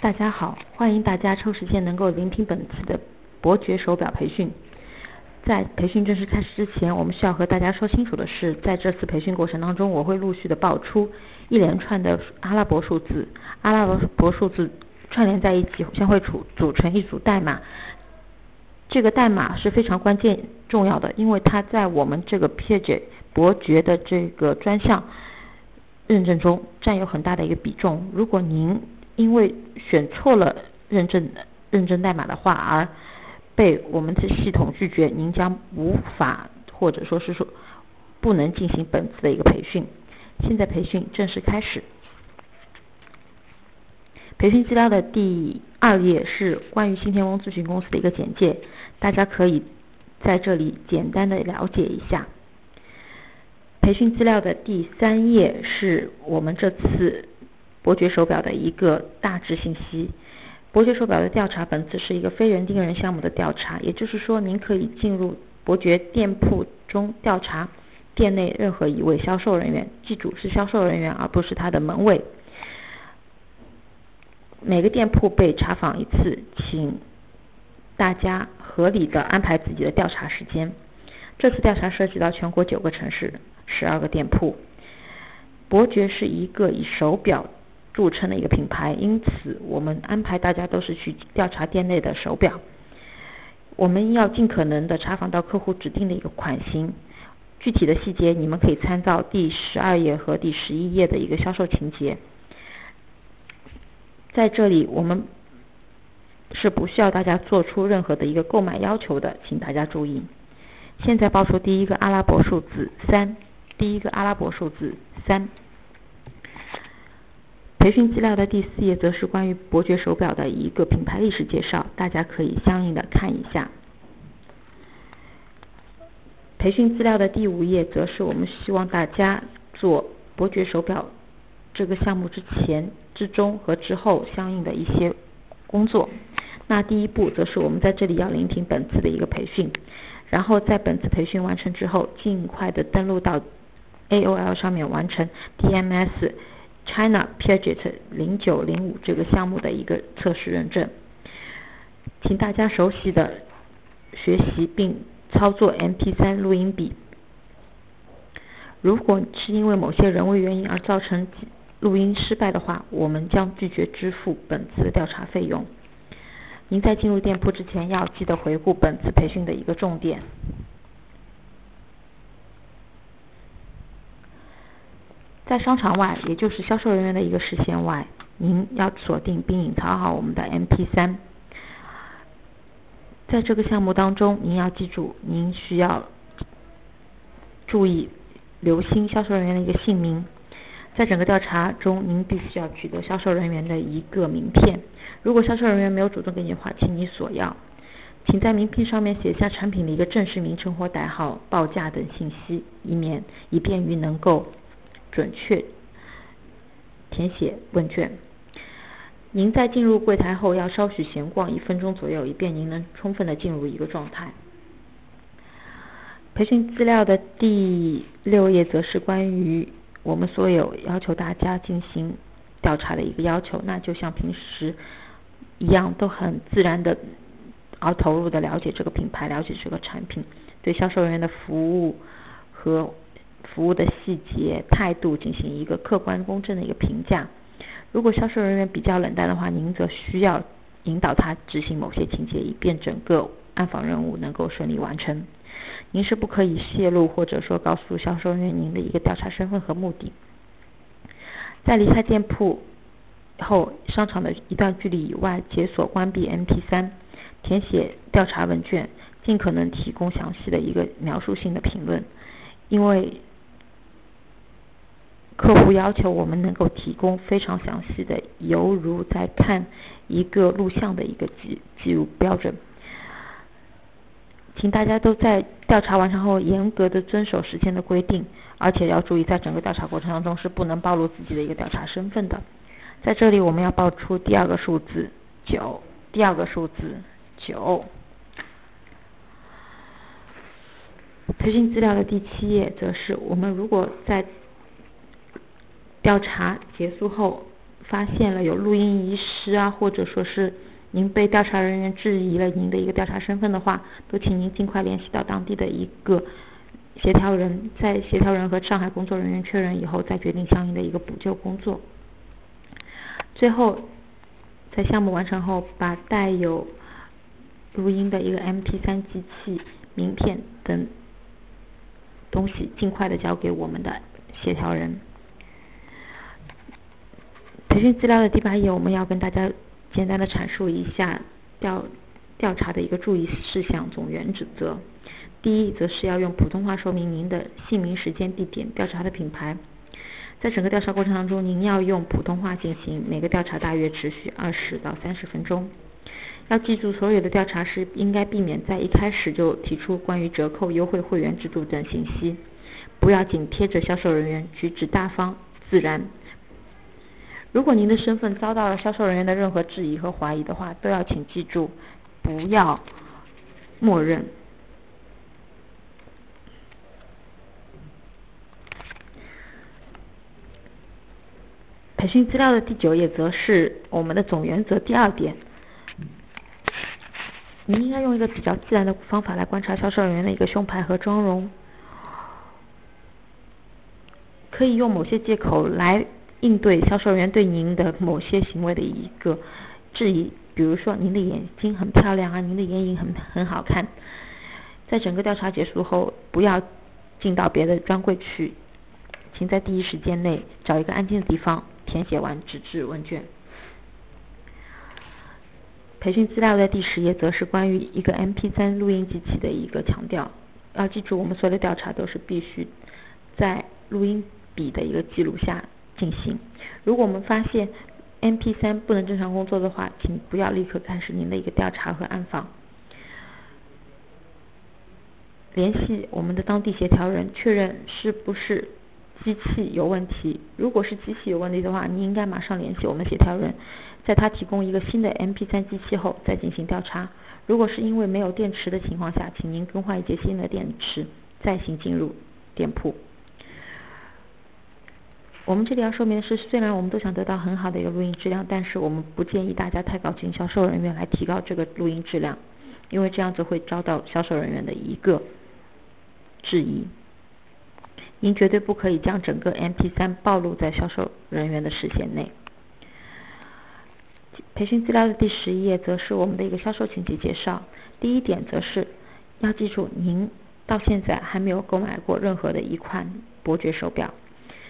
大家好，欢迎大家抽时间能够聆听本次的伯爵手表培训。在培训正式开始之前，我们需要和大家说清楚的是，在这次培训过程当中，我会陆续的爆出一连串的阿拉伯数字，阿拉伯数字串联在一起，将会组组成一组代码。这个代码是非常关键重要的，因为它在我们这个 PJ 伯爵的这个专项认证中占有很大的一个比重。如果您因为选错了认证认证代码的话，而被我们的系统拒绝，您将无法或者说是说不能进行本次的一个培训。现在培训正式开始。培训资料的第二页是关于新天翁咨询公司的一个简介，大家可以在这里简单的了解一下。培训资料的第三页是我们这次。伯爵手表的一个大致信息。伯爵手表的调查本次是一个非人盯人项目的调查，也就是说，您可以进入伯爵店铺中调查店内任何一位销售人员，记住是销售人员，而不是他的门卫。每个店铺被查访一次，请大家合理的安排自己的调查时间。这次调查涉及到全国九个城市，十二个店铺。伯爵是一个以手表著称的一个品牌，因此我们安排大家都是去调查店内的手表。我们要尽可能的查访到客户指定的一个款型，具体的细节你们可以参照第十二页和第十一页的一个销售情节。在这里我们是不需要大家做出任何的一个购买要求的，请大家注意。现在报出第一个阿拉伯数字三，第一个阿拉伯数字三。培训资料的第四页则是关于伯爵手表的一个品牌历史介绍，大家可以相应的看一下。培训资料的第五页则是我们希望大家做伯爵手表这个项目之前、之中和之后相应的一些工作。那第一步则是我们在这里要聆听本次的一个培训，然后在本次培训完成之后，尽快的登录到 AOL 上面完成 DMS。China Piaget 零九零五这个项目的一个测试认证，请大家熟悉的学习并操作 MP3 录音笔。如果是因为某些人为原因而造成录音失败的话，我们将拒绝支付本次的调查费用。您在进入店铺之前要记得回顾本次培训的一个重点。在商场外，也就是销售人员的一个视线外，您要锁定并隐藏好我们的 MP3。在这个项目当中，您要记住，您需要注意留心销售人员的一个姓名。在整个调查中，您必须要取得销售人员的一个名片。如果销售人员没有主动给你的话，请你索要。请在名片上面写下产品的一个正式名称或代号、报价等信息，以免以便于能够。准确填写问卷。您在进入柜台后要稍许闲逛一分钟左右，以便您能充分的进入一个状态。培训资料的第六页则是关于我们所有要求大家进行调查的一个要求，那就像平时一样，都很自然的而投入的了解这个品牌，了解这个产品，对销售人员的服务和。服务的细节、态度进行一个客观公正的一个评价。如果销售人员比较冷淡的话，您则需要引导他执行某些情节，以便整个暗访任务能够顺利完成。您是不可以泄露或者说告诉销售人员您的一个调查身份和目的。在离开店铺后，商场的一段距离以外，解锁关闭 MP3，填写调查问卷，尽可能提供详细的一个描述性的评论，因为。客户要求我们能够提供非常详细的，犹如在看一个录像的一个记记录标准。请大家都在调查完成后严格的遵守时间的规定，而且要注意，在整个调查过程当中是不能暴露自己的一个调查身份的。在这里，我们要报出第二个数字九，第二个数字九。培训资料的第七页则是我们如果在调查结束后发现了有录音遗失啊，或者说是您被调查人员质疑了您的一个调查身份的话，都请您尽快联系到当地的一个协调人，在协调人和上海工作人员确认以后，再决定相应的一个补救工作。最后，在项目完成后，把带有录音的一个 MP3 机器、名片等东西尽快的交给我们的协调人。培训资料的第八页，我们要跟大家简单的阐述一下调调查的一个注意事项总原则。第一，则是要用普通话说明您的姓名、时间、地点、调查的品牌。在整个调查过程当中，您要用普通话进行，每个调查大约持续二十到三十分钟。要记住，所有的调查师应该避免在一开始就提出关于折扣、优惠、会员制度等信息，不要紧贴着销售人员，举止大方自然。如果您的身份遭到了销售人员的任何质疑和怀疑的话，都要请记住，不要默认。培训资料的第九页则是我们的总原则第二点，您应该用一个比较自然的方法来观察销售人员的一个胸牌和妆容，可以用某些借口来。应对销售员对您的某些行为的一个质疑，比如说您的眼睛很漂亮啊，您的眼影很很好看。在整个调查结束后，不要进到别的专柜去，请在第一时间内找一个安静的地方填写完纸质问卷。培训资料的第十页则是关于一个 MP3 录音机器的一个强调，要记住我们所有的调查都是必须在录音笔的一个记录下。进行。如果我们发现 MP3 不能正常工作的话，请不要立刻开始您的一个调查和暗访。联系我们的当地协调人，确认是不是机器有问题。如果是机器有问题的话，你应该马上联系我们协调人，在他提供一个新的 MP3 机器后再进行调查。如果是因为没有电池的情况下，请您更换一节新的电池，再行进入店铺。我们这里要说明的是，虽然我们都想得到很好的一个录音质量，但是我们不建议大家太高进销售人员来提高这个录音质量，因为这样子会遭到销售人员的一个质疑。您绝对不可以将整个 MP3 暴露在销售人员的视线内。培训资料的第十一页则是我们的一个销售情节介绍。第一点则是要记住，您到现在还没有购买过任何的一款伯爵手表。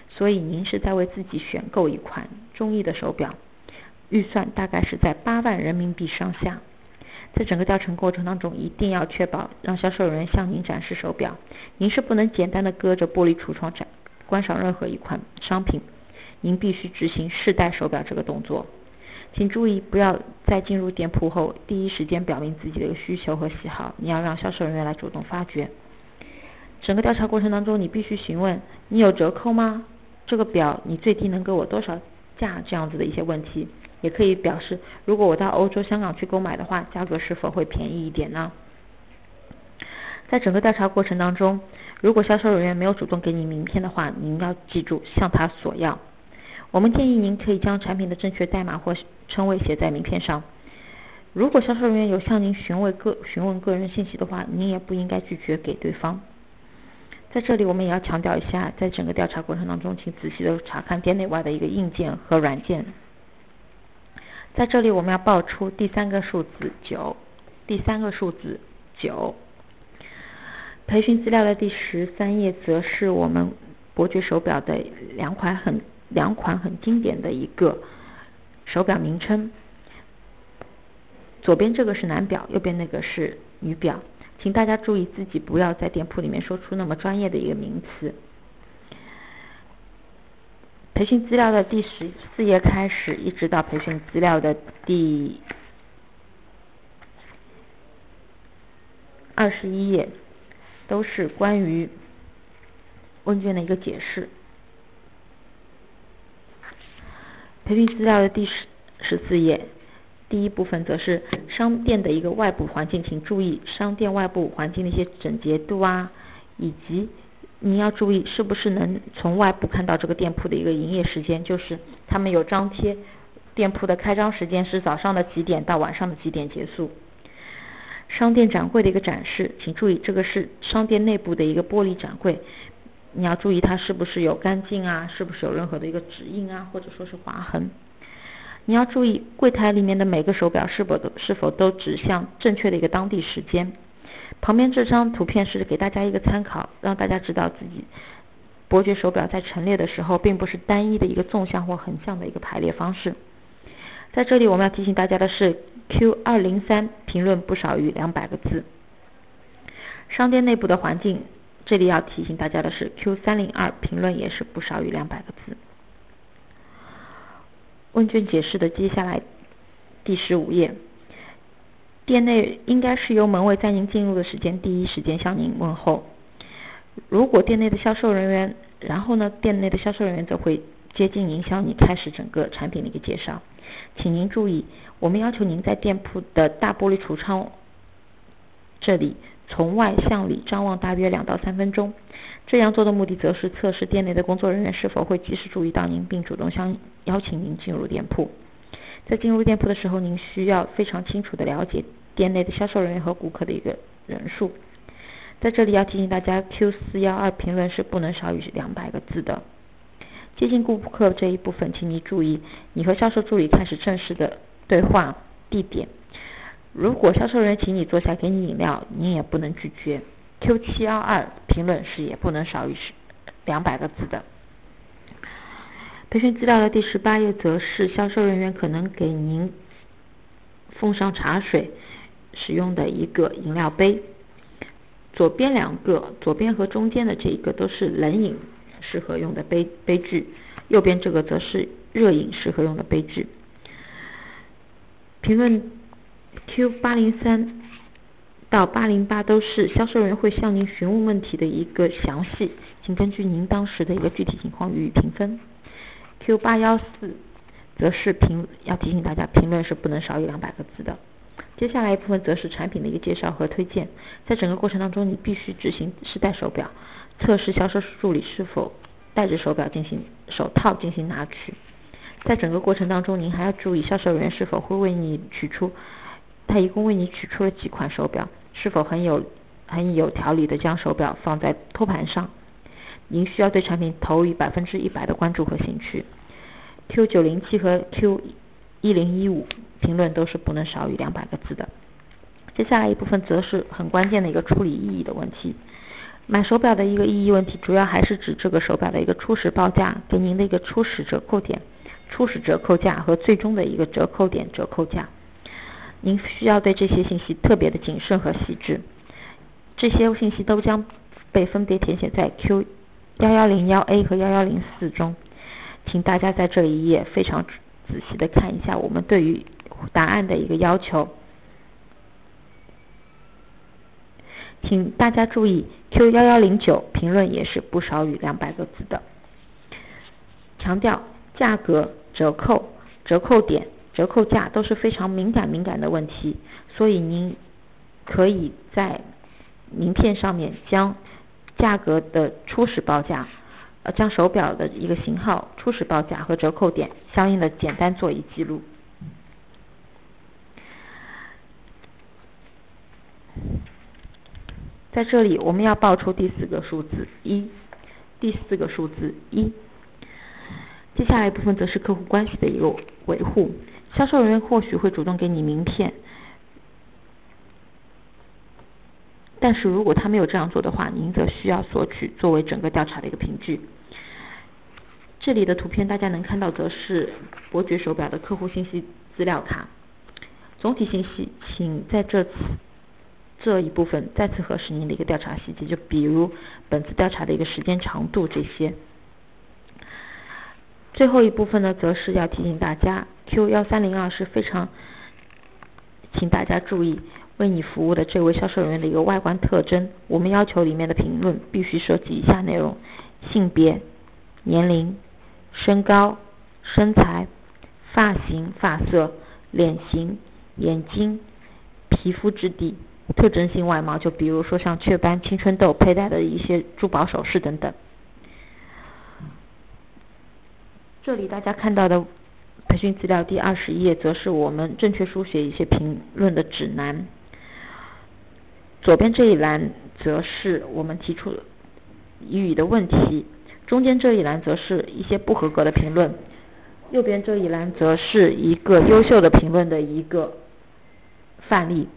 所以您是在为自己选购一款中意的手表，预算大概是在八万人民币上下。在整个调查过程当中，一定要确保让销售人员向您展示手表，您是不能简单的隔着玻璃橱窗展观赏任何一款商品，您必须执行试戴手表这个动作。请注意，不要在进入店铺后第一时间表明自己的一个需求和喜好，你要让销售人员来主动发掘。整个调查过程当中，你必须询问你有折扣吗？这个表你最低能给我多少价？这样子的一些问题，也可以表示，如果我到欧洲、香港去购买的话，价格是否会便宜一点呢？在整个调查过程当中，如果销售人员没有主动给你名片的话，您要记住向他索要。我们建议您可以将产品的正确代码或称谓写在名片上。如果销售人员有向您询问个询问个人信息的话，您也不应该拒绝给对方。在这里，我们也要强调一下，在整个调查过程当中，请仔细的查看店内外的一个硬件和软件。在这里，我们要报出第三个数字九，第三个数字九。培训资料的第十三页，则是我们伯爵手表的两款很两款很经典的一个手表名称。左边这个是男表，右边那个是女表。请大家注意，自己不要在店铺里面说出那么专业的一个名词。培训资料的第十四页开始，一直到培训资料的第二十一页，都是关于问卷的一个解释。培训资料的第十十四页。第一部分则是商店的一个外部环境，请注意商店外部环境的一些整洁度啊，以及你要注意是不是能从外部看到这个店铺的一个营业时间，就是他们有张贴店铺的开张时间是早上的几点到晚上的几点结束。商店展柜的一个展示，请注意这个是商店内部的一个玻璃展柜，你要注意它是不是有干净啊，是不是有任何的一个指印啊，或者说是划痕。你要注意柜台里面的每个手表是否都是否都指向正确的一个当地时间。旁边这张图片是给大家一个参考，让大家知道自己伯爵手表在陈列的时候，并不是单一的一个纵向或横向的一个排列方式。在这里我们要提醒大家的是，Q 二零三评论不少于两百个字。商店内部的环境，这里要提醒大家的是，Q 三零二评论也是不少于两百个字。问卷解释的接下来第十五页。店内应该是由门卫在您进入的时间第一时间向您问候。如果店内的销售人员，然后呢，店内的销售人员则会接近您，向你开始整个产品的一个介绍。请您注意，我们要求您在店铺的大玻璃橱窗这里从外向里张望大约两到三分钟。这样做的目的则是测试店内的工作人员是否会及时注意到您，并主动相邀请您进入店铺。在进入店铺的时候，您需要非常清楚的了解。店内的销售人员和顾客的一个人数，在这里要提醒大家，Q 四幺二评论是不能少于两百个字的。接近顾客这一部分，请你注意，你和销售助理开始正式的对话地点。如果销售人员请你坐下给你饮料，你也不能拒绝。Q 七幺二评论是也不能少于两百个字的。培训资料的第十八页则是销售人员可能给您奉上茶水。使用的一个饮料杯，左边两个，左边和中间的这一个都是冷饮适合用的杯杯具，右边这个则是热饮适合用的杯具。评论 Q 八零三到八零八都是销售人员会向您询问问题的一个详细，请根据您当时的一个具体情况予以评分。Q 八幺四则是评要提醒大家，评论是不能少于两百个字的。接下来一部分则是产品的一个介绍和推荐，在整个过程当中，你必须执行试戴手表，测试销售助理是否戴着手表进行手套进行拿取。在整个过程当中，您还要注意销售人员是否会为你取出，他一共为你取出了几款手表，是否很有很有条理的将手表放在托盘上。您需要对产品投以百分之一百的关注和兴趣。Q 九零七和 Q 一零一五。评论都是不能少于两百个字的。接下来一部分则是很关键的一个处理意义的问题。买手表的一个意义问题，主要还是指这个手表的一个初始报价，给您的一个初始折扣点、初始折扣价和最终的一个折扣点折扣价。您需要对这些信息特别的谨慎和细致。这些信息都将被分别填写在 Q 幺幺零幺 A 和幺幺零四中，请大家在这一页非常仔细的看一下我们对于。答案的一个要求，请大家注意，Q 幺幺零九评论也是不少于两百个字的。强调价格、折扣、折扣点、折扣价都是非常敏感敏感的问题，所以您可以在名片上面将价格的初始报价，呃，将手表的一个型号、初始报价和折扣点相应的简单做一记录。在这里，我们要报出第四个数字一，第四个数字一。接下来一部分则是客户关系的一个维护，销售人员或许会主动给你名片，但是如果他没有这样做的话，您则需要索取作为整个调查的一个凭据。这里的图片大家能看到，则是伯爵手表的客户信息资料卡，总体信息，请在这次。这一部分再次核实您的一个调查细节，就比如本次调查的一个时间长度这些。最后一部分呢，则是要提醒大家，Q 幺三零二是非常，请大家注意为你服务的这位销售人员的一个外观特征。我们要求里面的评论必须涉及以下内容：性别、年龄、身高、身材、发型、发色、脸型、眼睛、皮肤质地。特征性外貌，就比如说像雀斑、青春痘佩戴的一些珠宝首饰等等。这里大家看到的培训资料第二十页，则是我们正确书写一些评论的指南。左边这一栏则是我们提出疑语的问题，中间这一栏则是一些不合格的评论，右边这一栏则是一个优秀的评论的一个范例，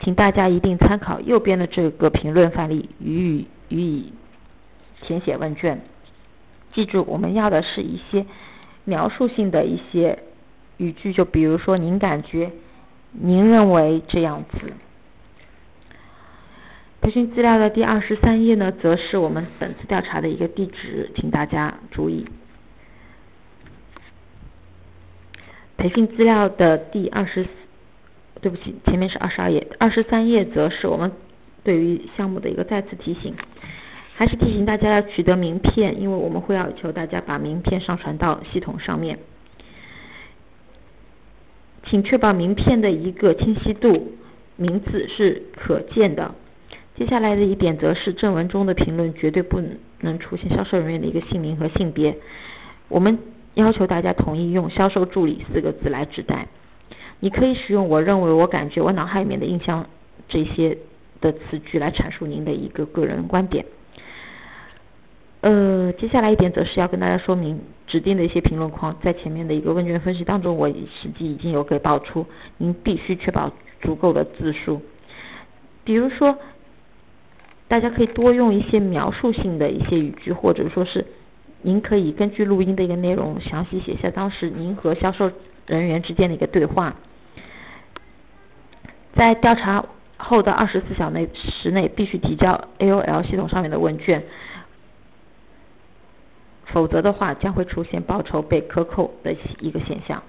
请大家一定参考右边的这个评论范例予以予以填写问卷。记住，我们要的是一些描述性的一些语句，就比如说您感觉、您认为这样子。培训资料的第二十三页呢，则是我们本次调查的一个地址，请大家注意。培训资料的第二十，对不起，前面是二十二页，二十三页则是我们对于项目的一个再次提醒，还是提醒大家要取得名片，因为我们会要求大家把名片上传到系统上面，请确保名片的一个清晰度，名字是可见的。接下来的一点则是正文中的评论绝对不能出现销售人员的一个姓名和性别。我们要求大家统一用“销售助理”四个字来指代。你可以使用“我认为”“我感觉”“我脑海里面的印象”这些的词句来阐述您的一个个人观点。呃，接下来一点则是要跟大家说明指定的一些评论框，在前面的一个问卷分析当中，我实际已经有给报出，您必须确保足够的字数。比如说。大家可以多用一些描述性的一些语句，或者说是您可以根据录音的一个内容，详细写下当时您和销售人员之间的一个对话。在调查后的二十四小时内必须提交 AOL 系统上面的问卷，否则的话将会出现报酬被克扣的一个现象。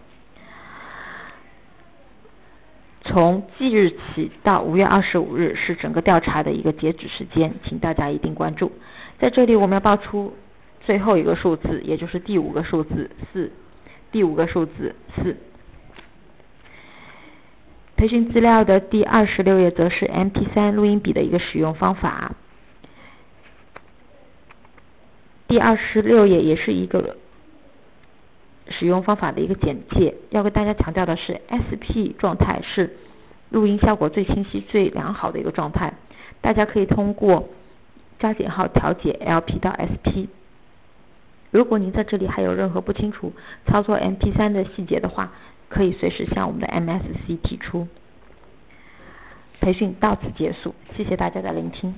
从即日起到五月二十五日是整个调查的一个截止时间，请大家一定关注。在这里我们要报出最后一个数字，也就是第五个数字四。第五个数字四。培训资料的第二十六页则是 MP3 录音笔的一个使用方法。第二十六页也是一个。使用方法的一个简介，要跟大家强调的是，SP 状态是录音效果最清晰、最良好的一个状态。大家可以通过加减号调节 LP 到 SP。如果您在这里还有任何不清楚操作 MP3 的细节的话，可以随时向我们的 MSC 提出。培训到此结束，谢谢大家的聆听。